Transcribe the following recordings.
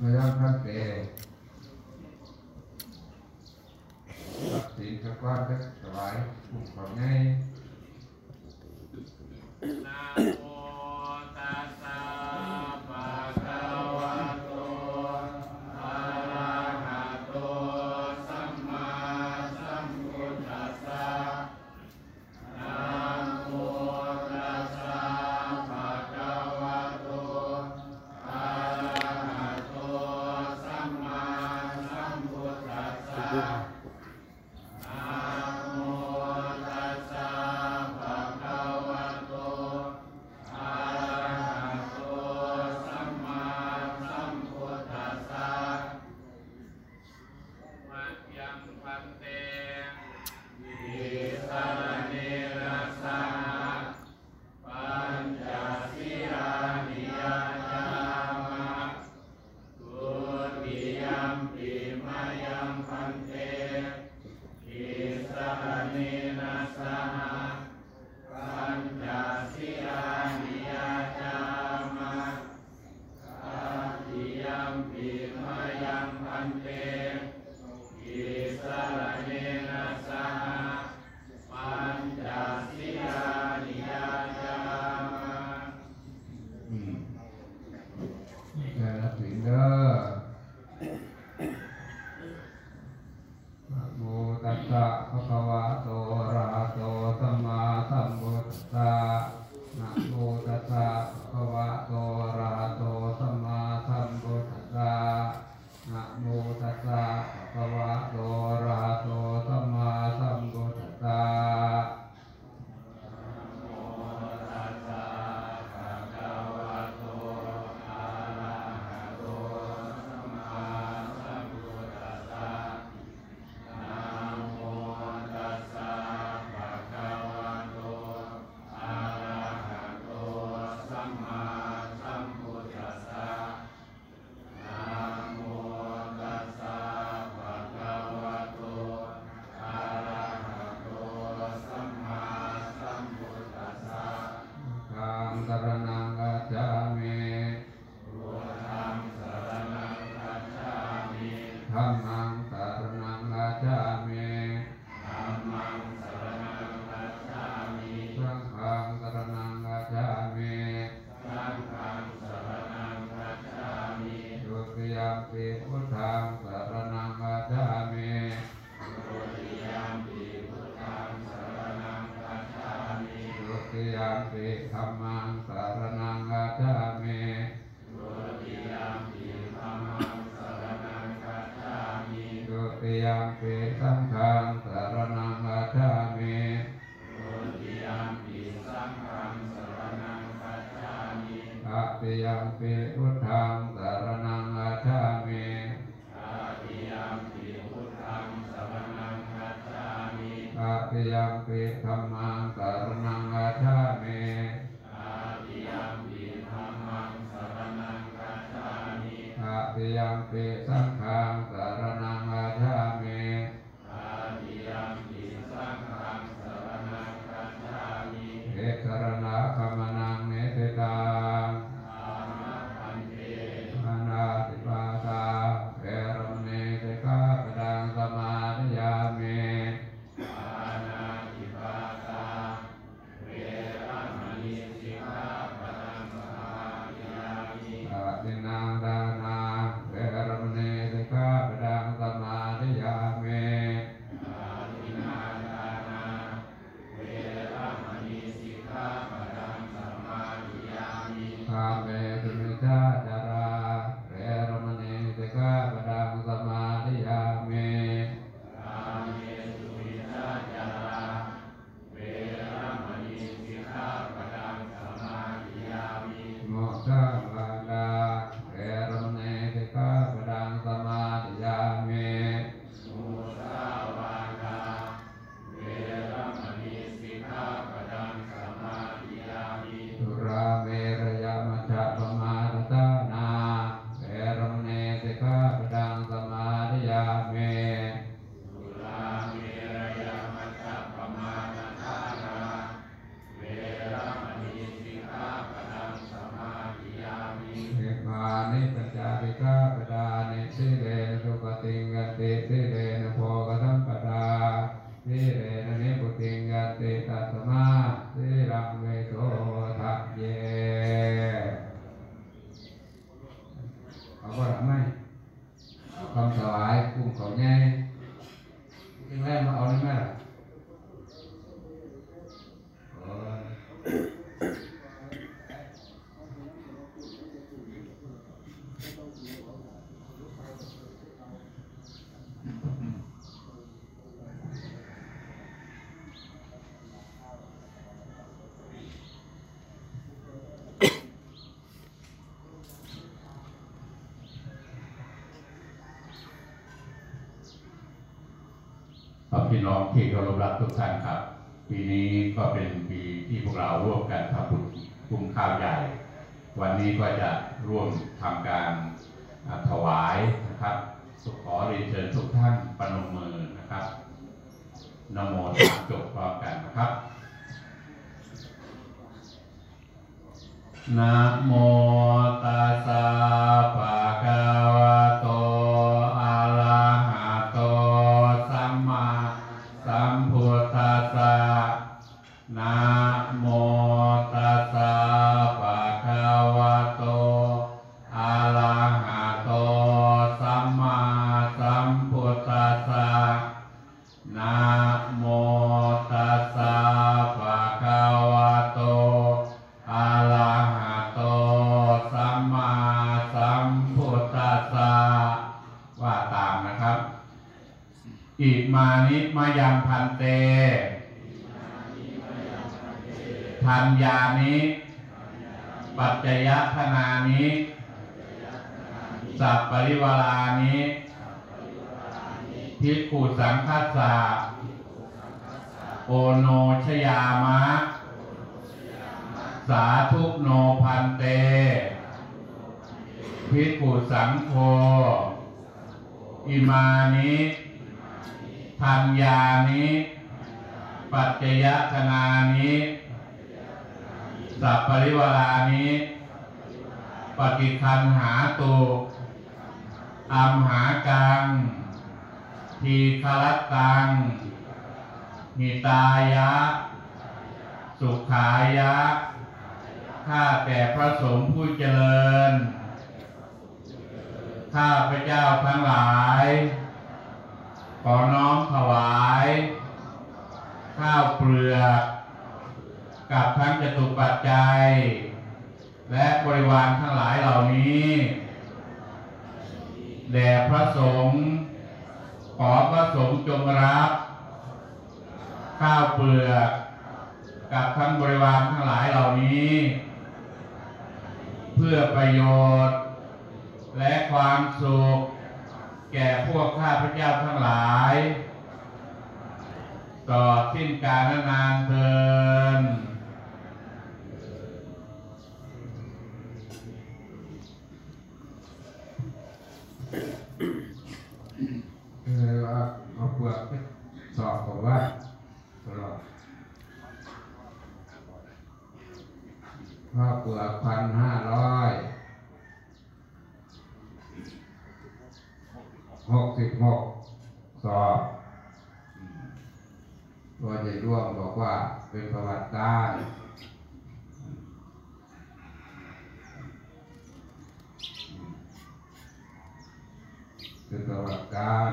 พระยังทักเกตัดสินกักว้าจะสบายผูกความง่าย สุภันเต Amén. 可以，他们嘛。 ครับพี่น้องที่เคารพรักทุกท่านครับ ปีนี้ก็เป็นปีที่พวกเราร่วมกันทำบุญกุ้งข้าวใหญ่ วันนี้ก็จะร่วมทำการถวายนะครับสุขอเรียนเชิญทุกท่านปนมือนะครับนโมสามจบพร้อมกันนะครับนะโมตัสสะ มพุทธัสสะนะโมตัสสะภะคะวะโตอะระหะโตสัมมาสัมพุทธัสสะว่าตามนะครับ อิมานิมะยังพันเต ทัญญานิปัจจยธนานิสัพปริวารานิ ขุสังคัสสะโอโนชยามะ สาธุโนพันเตภิกขุสังโฆอิมานิทัญญานิปัจจยธนานิสัพปริวารานิปฏิคันหาตุอัมหากัง ทีคลัตตังหิตายะ สุขายะ ข้าแต่พระสงฆ์ผู้เจริญ ข้าพระเจ้าทั้งหลาย ขอน้อมถวาย ข้าวเปลือกกับทั้งจตุปัจจัย และบริวารทั้งหลายเหล่านี้ แด่พระสงฆ์ ขอพระสงฆ์จงรับ ข้าวเปลือกกับทั้งบริวารทั้งหลายเหล่านี้ เพื่อประโยชน์ และความสุข แก่พวกข้าพเจ้าทั้งหลาย ต่อสิ้นกาลนานเทิน ออเอาเอาปลือกสอบผมว่าตลอดข้าวเปลือกพันห้าร้อยหกสิบหกสอบตัวใหญ่ร่วงบอกว่าเป็นประวัติการเป็นประวัติการ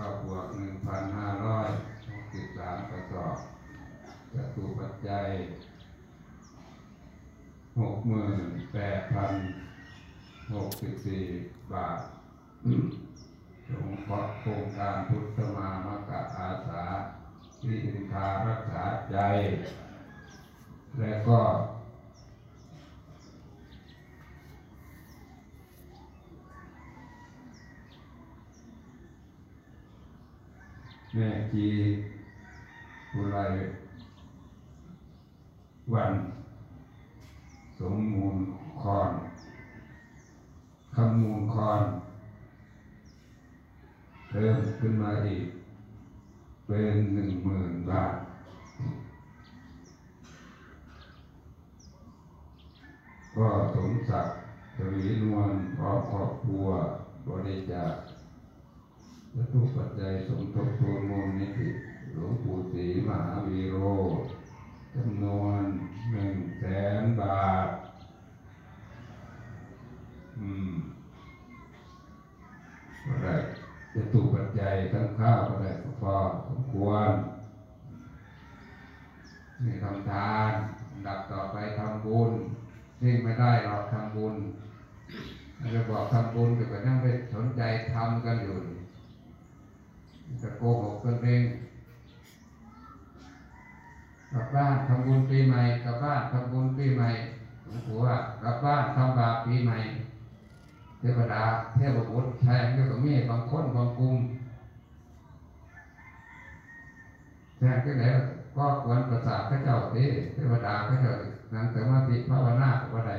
ข้าบวกหนึ่งพันห้าร้อยหกสิบสามกระสอบจตุปัจจัยหกหมื่นแปดพันหกสิบสี่บาทสงเคราะห์โครงการพุทธมามกะอาสาที่อินทารักษาใจ และก็ แม่จีปุไรวัน สมมูลคอนคำมูลคอนเพิ่มขึ้นมาอีก เป็นหนึ่งหมื่นบาทก็สมศักดิ์สวีนวลพร้อมครอบครัวบริจาค และทุปัจจัยสมทบทุนมูลนิธิหลวงปู่ศรีมหาวีโรจำนวนหนึ่งแสนบาท อืมก็ได้จะถูกปัจจัยทั้งข้าวก็ได้ก็พอสมควรนี่ทำทานดับต่อไปทำบุญนี่ไม่ได้หรอกทำบุญเราบอกทำบุญแต่ก็ยังไปสนใจทำกันอยู่ จะโกหกกันเองกลับบ้านทำบุญปีใหม่กลับบ้านทำบุญปีใหม่หลวงปู่ว่ากลับบ้านทำบาปปีใหม่ เทวดาเทพบุตรแทนก็ก็มีบางคนบางกลุ่มแทนก็ไหนก็ควรประสาทพระเจ้าที่เทวดาพระเจ้านั่งสมาธิภาวนาก็ได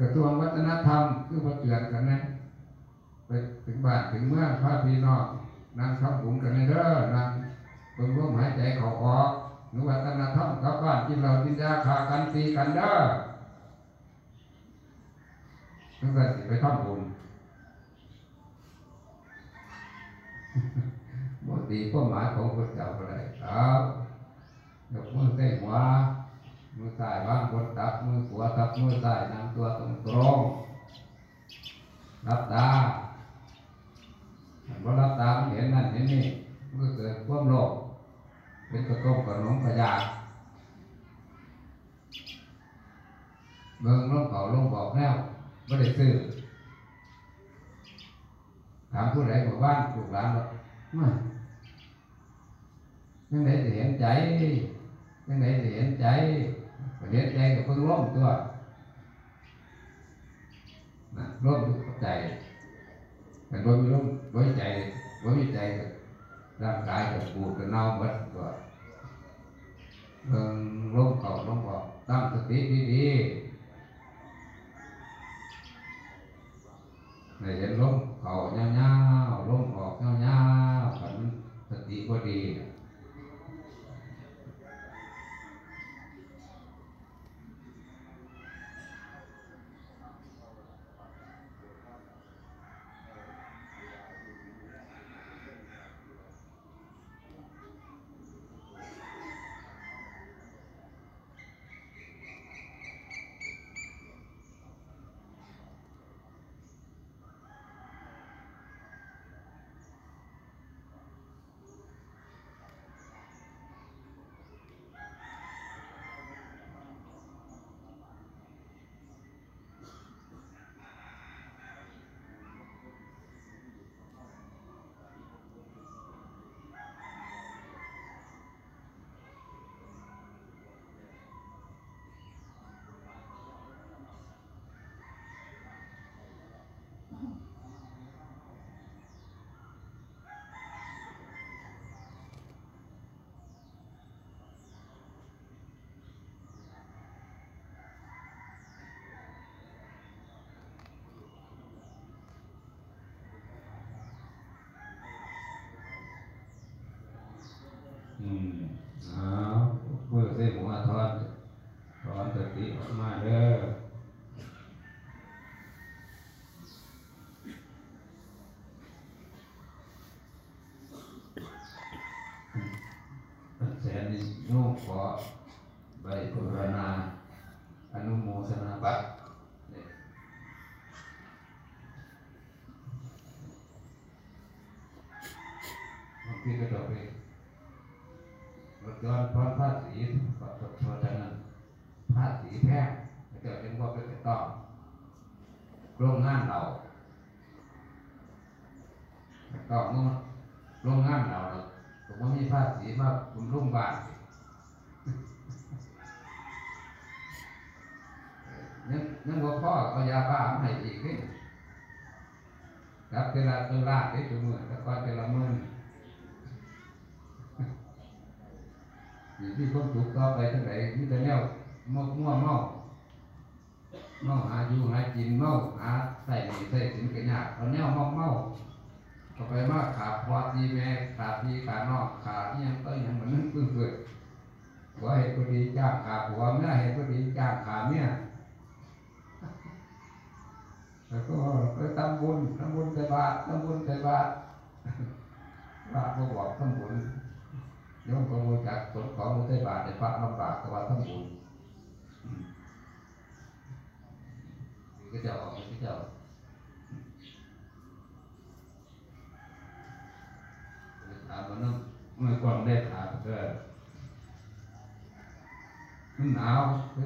กระทรวงวัฒนธรรมคือมาเตือนกันนะ ไปถึงบ้านถึงเมื่องพระพี่น้องนั่งทำบุญกันเด้อนั่งเบิ่งลมหายใจเขาออกนุวัตนาธรรมกับบ้านกินเรากินยาขากันตีกันเด้อทั้งแต่สิไปทำบุญบางทีก็หมาของพระเจ้าอะไรครับยกมือใส่หัวมือซ้ายว่างบนตับมือขวาทับมือซ้ายนำตัวตรงตรงรับตา มันเห็นนั่นเห็นนี่มันก็เกิดความโลภเป็นกระต้มกระหนมกระยาเบิ่งลงเขาลงบอกแนวไม่ได้ซื้อถามผู้ใดบอกบ้านปลูกหลานบอกไม่ยังไงจะเห็นใจยังไงจะเห็นใจเห็นใจกับเพิ่งล้มตัวนะล้มใจ แต่ว่ามีร่มไว้ใจไว้ใจกับร่างกายกับปูดกับเน่าหมดตัวเบิ่งล้มเขาร่มบอกตั้งสติดีๆในเห็นร่มเขาเงาๆลมออกเงาๆฝันสติพอดี อืมเอา เพื่อเส้นหัวทอนทอนสติออกมาเด้อแสนนี่โยกขอใบภาวนาอนุโมทนาบัตรเนี่ยบางทีก็ดอกเอง รถยนพร้อมภาษีเพราะฉะนั้นภาษีแพงเกิดเป็นว่าเป็นต้องโรงงานเราต้องโรงงานเราผมว่ามีภาษีมาคุณรุ่งบาทยังยังว่าพ่อเอายาบ้าให้อีกนี่ครับเวลาเวลาได้ตัวมือแต่ก่อนเวลามือ ยู่ที่คนถูกต่อไปทั้งไหนมีแต่แนวเมามั่วเมาเมาหาอยู่หากินเมาหาใส่หนีใส่สินกันยากเอาแนวเมาเมาเอไปมาขาดพอตีแม่ขาดพี่ขาดนอกขาดอิหยังก็อิหยังเหมือนนึกปึ้งเกิดผัวเห็นผู้ดีจ้างขาผัวเมียเห็นผู้ดีจ้างขาเมียแล้วก็ไปทำบุญทำบุญใส่บาตรทำบุญใส่บาตรพรก็บอกทำบุญ โยมก็รู้จักสนของใส่บาตรในพระลำบากแต่ว่าทำบุญก็จะออกก็จะถามมันนั่งเมื่อก่อนได้ถามก็มันหนาว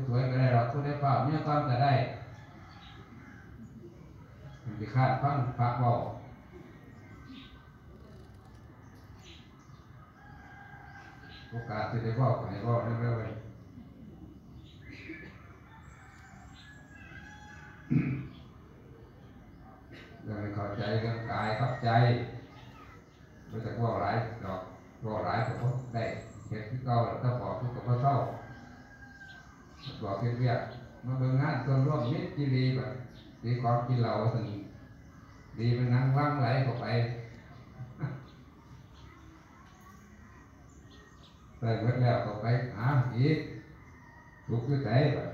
สวยๆก็ได้หรอกผู้ได้เปล่าเนี่ยก่อนก็ได้มันจะคาดฟังพระบาโอกาสที่ได้เบาก็ให้เบาได้ไหมเว้ยเรื่องเข้าใจเรื่องกายเข้าใจไม่ต้องว่าหลายดอกว่าหลายแต่ว่าได้เห็นที่เก่าแล้วถ้าบอกทุกข์กับพระเศร้าบอกเรียกๆมาเบิ่งงานส่วนร่วมมิตรจีรีแบบดีความกินเหล้าถึงดีมันนั่งว่างไหลเข้าไป ใส่เบิดแล้วเข้าไปหาอีกลุกขึ้นใจแบบ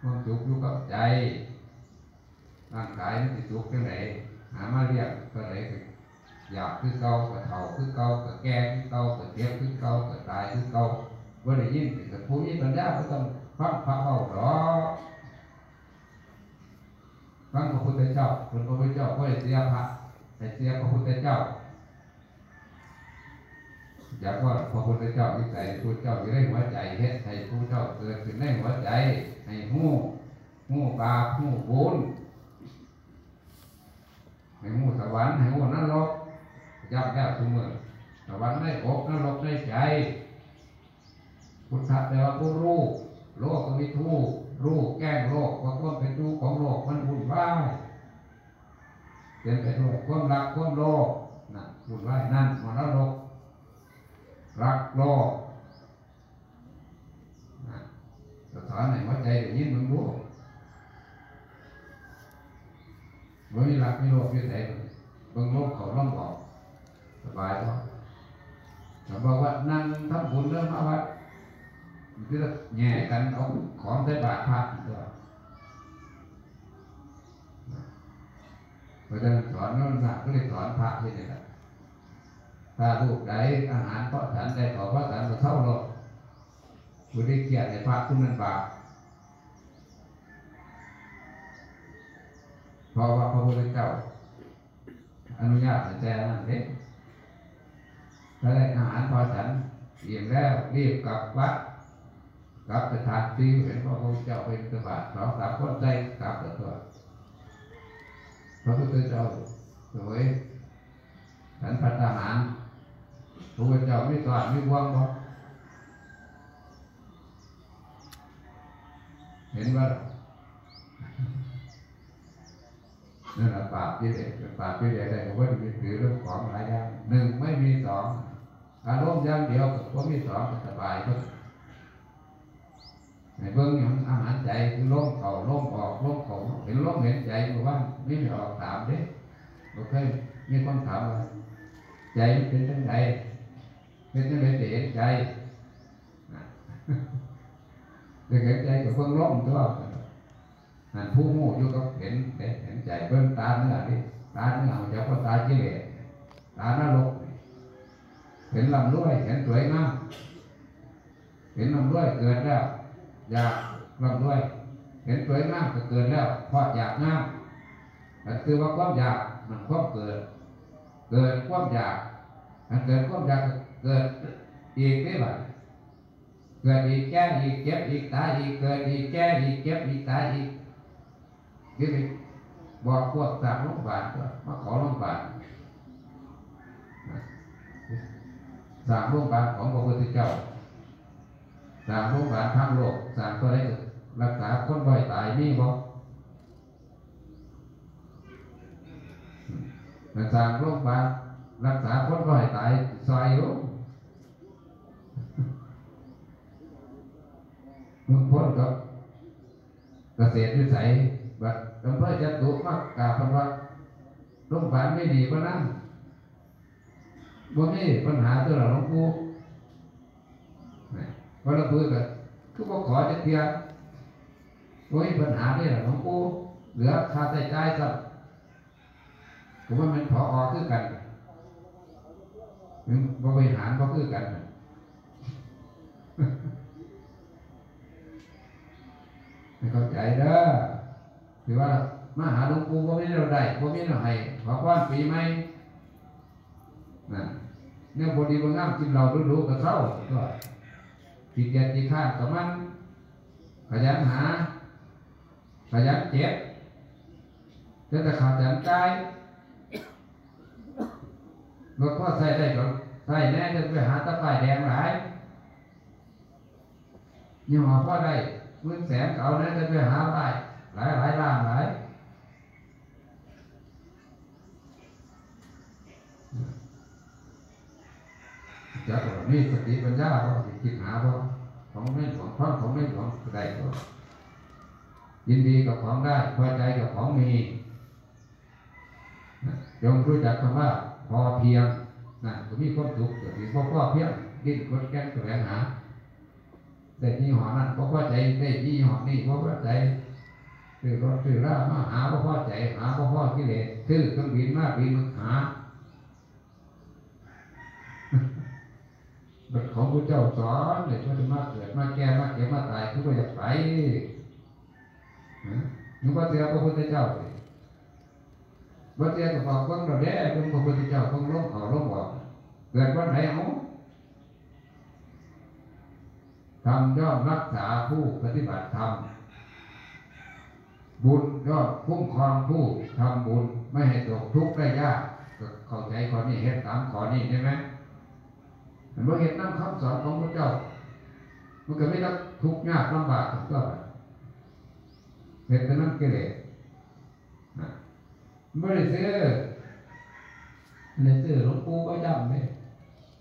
ความสุขอยู่กับใจร่างกายมันสิสุขจังไหนหามาเรียกเท่าไหร่ก็อยากคือเก่าก็เฒ่าคือเก่าก็แก่คือเก่าก็เจ็บคือเก่าก็ตายคือเก่าบ่ได้ยินแต่ผู้นี้ปัญญาก็ต้องฟังพระเอาหรอฟังพระพุทธเจ้าพระพุทธเจ้าก็ได้เสียพระ แต่เสียพระพุทธเจ้าอยากว่าพระพุทธเจ้าวิสัยพระพุทธเจ้าอยู่ในหัวใจเฮ็ดให้พระพุทธเจ้าเกิดขึ้นในหัวใจ ให้หู้หู้บาหู้บุญให้หู้สวรรค์ให้หู้นรกย้ำแล้วเสมอสวรรค์ในอกนรกในใจ พุทธะแปลว่าผู้รู้โลกก็มีทูกรู้แก้งโลกว่าความเป็นทุกข์ของโลกมันวุ่นวาย เป็นไปด้วยความรักความโลภนะวุ่นวายนั่นมรดกรักโลกนะสะท้อนในหัวใจอย่างนี้มึงรู้บ่มีรักมีโลภอยู่ไหนเบิ่งโลกเขาล่องบอกสบายบ่เขาบอกว่านั่งทำบุญเรื่องมาวัดเลือกแง่กันเอาของใส่บาตรพระตัว เพราะฉะนั้นสอนนั่นนะก็เลยสอนพระที่นี่แหละถ้าลูกใดอาหารเพราะฉันได้ขอเพราะฉันก็เท่าโลกบุได้เกียรติในพระคุณนั้นบาปเพราะว่าพระพุทธเจ้าอนุญาตให้แจ้นั่นเด็กถ้าได้อาหารพอฉันอิ่มแล้วรีบกลับวัดกลับไปทานตีเห็นพระพุทธเจ้าเป็นกระบาดสองสามคนใจกลับตัว พระพุทธเจ้าสวยฉันพัฒหารพระพุทธเจ้าไม่สอนไม่ว่างบ่เห็นว่านั่นแหละปราบที่เด็กปราบที่เด็กได้ก็ว่ามีถือเรื่องของหลายอย่างหนึ่งไม่มีสองอารมณ์อย่างเดียวก็มีสองสบายก็ ในเบื้องอย่างอาหารใจคือลมเข่าลมออกลมเขาเห็นลมเห็นใจบอกว่าไม่มีออกถามเด้โอเคมีคนถามว่าใจเป็นจังไงเป็นจังไงจะเห็นใจจะเห็นใจกับเบื้องลมตัวนั่นผู้มู่อยู่กับเห็นเห็นเห็นใจเบื้องตาเนื้อนี่ตาเนื้อมันจะก็ตากิเลสตานรกเห็นลำรวยเห็นสวยงามเห็นลำรวยเกิดแล้ว อยากร่ำรวย เห็นสวยงามก็เกิดแล้วเพราะอยากงามแต่คือว่าความอยากมันความเกิด เกิดความอยากมันเกิดความอยากก็เกิดอีกได้บ่เกิดอีกแก่อีกเจ็บอีกตายอีกเกิดอีกแก่อีกเจ็บอีกตายอีกนี่ไปบอกพวกสามโรงพยาบาลก็มาขอโรงพยาบาลสามโรงพยาบาลของพระพุทธเจ้า สางโรงพยาบาลทั้งโลกสางตัวได้รักษาคนบ่อยตายมีบ่มันสางโรงพยาบาลรักษาคนบ่อยตายซอยอยู่มึงพ้นกับเกษตรวิสัยบัดอำเภอจะตุมากกาพันว่าโรงพยาบาลไม่ดีเพราะนั้นบ่มีปัญหาตัวเราหลวงปู่ นี่พอเราเบื่อก็คือบ่ขอจะเทียบ่มีปัญหาได้หรอหลวงปู่เหลือค่าใช้จ่ายซะผมว่ามันพออคือกันมันบ่บริหารบ่คือกันไม่เข้าใจเด้อถือว่ามาหาหลวงปู่บ่มีเราได้บ่มีเราให้ขอพรปีใหมนั่นเนี่ยพอดีบ่งามกินเราดูๆก็เศร้าก็ ขี้เกียจขี้ข้านกับมันขยันหา ขยันเจ็บจะแต่ขาดขยันกายรถพ่อใส่ได้ก็ใส่แน่จะไปหาตะไคร่แดงหลายยี่ห้อพ่อได้หมื่นแสนเก่าแน่จะไปหาได้หลายหลายล้านหลาย จะก็มีสติปัญญาบ่สิคิดหาบ่ของไม่ของพร้อมของไม่ของได้ก็ยินดีกับของได้พอใจกับของมีนะจงรู้จักคำว่าพอเพียงนะก็มีความสุขก็มีพอพอเพียงดิ้นรนแก้นแสวงหาได้ยี่ห้อนั้นพอพอใจได้ยี่ห้อนี้พอพอใจซื้อรถซื้อรามาหาพอพอใจหาพอพอกิเลสซื้อเครื่องบินมาบินมาหา บัดของพระเจ้าสอนเลยพระจะมาเกิดมาแก่มาเก็บมาตายทุกคนจะไปนึกว่าเสียพระพุทธเจ้าสิว่าเสียกับบอกฟังเราแด่เป็นพระพุทธเจ้าฟังร้องเขาร้องบอกเกิดวันไหนเอาทำย่อมรักษาผู้ปฏิบัติธรรมบุญย่อมคุ้มครองผู้ทำบุญไม่ให้ตกทุกข์ได้ยากเข้าใจข้อนี้เห็นตามข้อนี้ใช่ไหม มันบ่เห็นน้ำคำสอนของพระเจ้า มันก็ไม่ต้องทุกข์ยากลำบากก็เห็นแต่น้ำกิเลสนะไม่ได้ซื้อไม่ได้ซื้อหลวงปู่ก็ย้ำเลย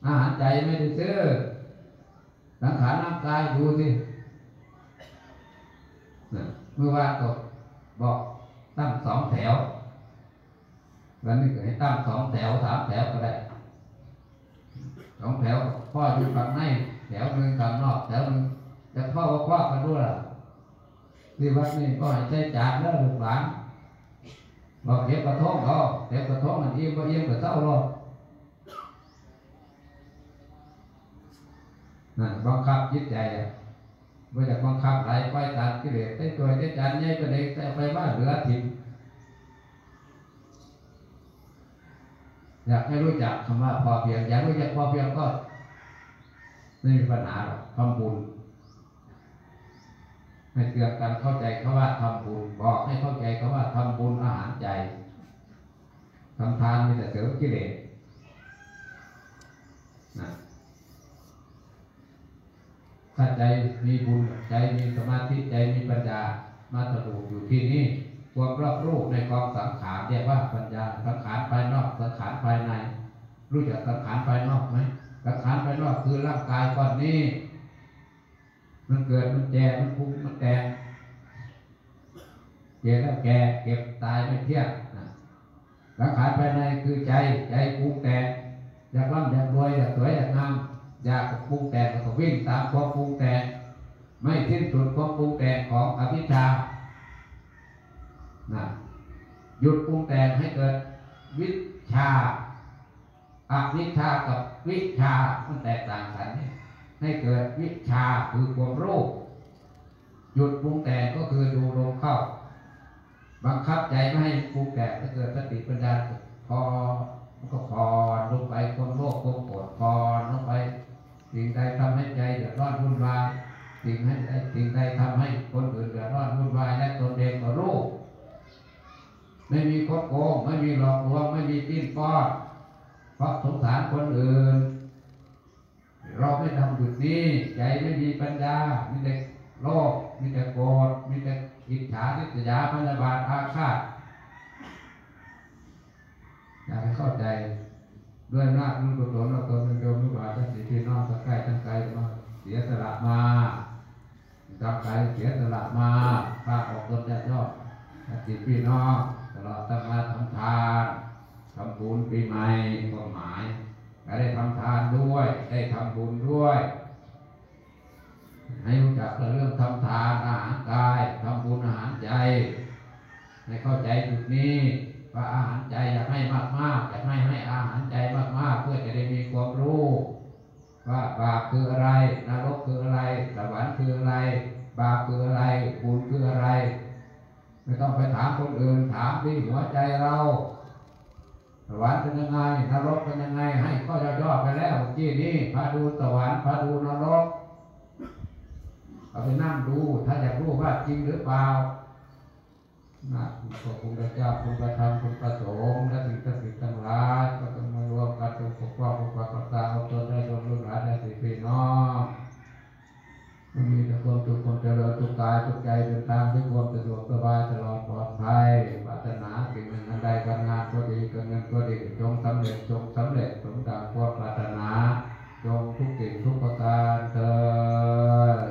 อาหารใจไม่ได้ซื้อสังขารร่างกายดูสิเมื่อวานก็บอกตั้งสองแถววันนี้ก็ให้ตั้งสองแถวสามแถวก็ได้ สองแถวพ่ออยู่ฝั่งในแถวหนึ่งฝั่งนอกแถวหนึ่งจะพ่อว่าคว้ากันด้วยล่ะที่วัดนี้ก็ให้ใช้จานแล้วลูกหลานบอกเก็บกระทงเขาเก็บกระทงมันเอี่ยมก็เอี่ยมก็เศร้าหรอกนั่นบังคับจิตใจอะไม่จะบังคับไหลไปตามกิเลสได้ตัวได้จานใหญ่ไปเลยแต่ไปบ้านเหลือถิ่น อยากให้รู้จักคำว่าพอเพียงอยากรู้จักพอเพียงก็ไม่มีปัญหาหรอกทำบุญให้เกิดการเข้าใจคำว่าทำบุญบอกให้เข้าใจคำว่าทำบุญอาหารใจทำทานมีแต่เสริมกิเลสนะถ้าใจมีบุญใจมีสมาธิใจมีปัญญามาสรุปอยู่ที่นี่ ความรอบรู้ในกองสังขารเรียกว่าปัญญาสังขารภายนอกสังขารภายใน รู้จักสังขารภายนอกไหมสังขารภายนอกคือร่างกายก้อนนี้ มันเกิดมันแก่มันพุงมันแตกเจ็บแล้วแก่เก็บตายไม่เที่ยงสังขารภายในคือใจใจปรุงแต่งอยากร่ำอยากรวยอยากสวยอยากงามอยากปรุงแต่งก็วิ่งตามความปรุงแต่งไม่สิ้นสุดความปรุงแต่งของอภิชา นะหยุดปรุงแต่งให้เกิดวิชาอวิชากับวิชามันแตกต่างกันให้เกิดวิชาคือความรู้หยุดปรุงแต่งก็คือดูลมเข้า บังคับใจไม่ให้ปรุงแต่งให้เกิดสติปัญญาพอมันก็พอนลงไปความโลภความโกรธพอนลงไป สิ่งใดทำให้ใจเดือดร้อนวุ่นวายสิ่งให้สิ่งใดทำให้คนอื่นเดือดร้อนวุ่นวายและตนเองก็รู้ ไม่มีคดโกงไม่มีหลอกลวงไม่มีปิ้นป้อนเพราะสงสารคนอื่น เราไม่ทำจุดนี้ใจไม่มีปัญญา มีแต่โลภมีแต่โกรธมีแต่อิจฉาทิษยาพยาบาทอาฆาตอยากให้เข้าใจด้วยน้านุกุศลเราตนเป็นโยมลูกหลานทั้งสี่พี่น้องทั้งใกล้ทั้งไกลมาเสียสละมาทำไกลเสียสละมาพาออกตนญาติยอดทั้งสี่พี่น้อง ลอดตั้งมาทำทานทำบุญปีใหม่ความหมายก็ได้ทำทานด้วย ได้ทำบุญด้วย ให้รู้จักเรื่องทำทานอาหารกายทำบุญอาหารใจให้เข้าใจจุดนี้ว่าอาหารใจอยากให้มากๆอยากให้ให้อาหารใจมากๆ เพื่อจะได้มีความรู้ว่าบาปคืออะไรนรกคืออะไรสวรรค์คืออะไร บาปคืออะไรบุญคืออะไร ไม่ต้องไปถามคนอื่นถามที่หัวใจเราสวรรค์เป็นยังไงนรกเป็นยังไง ให้ข้อย่อๆไปแล้วเมื่นี้พาดูสวรรค์พาดูนรกเอาไปนั่งดู ถ้าอยากรู้ว่าจริงหรือเปล่านะขอบคุณพระเจ้าคุณพระธรรมคุณพระสงฆ์และสิ่งศักดิ์สิทธิ์ทั้งหลายก็ต้องมารวมกันจงปกป้องปกปักรักษาเอาตนได้รวมลูกหลานได้สิพี่น้อง มันมีแต่ความสุขความเจริญทุกกายทุกใจเดินทางด้วยความสะดวกสบายตลอดปลอดภัยปรารถนาสิ่งหนึ่งอันใดการงานก็ดีการเงินก็ดีจงสำเร็จจงสำเร็จสมดังความปรารถนา จงทุกสิ่งทุกประการเถิด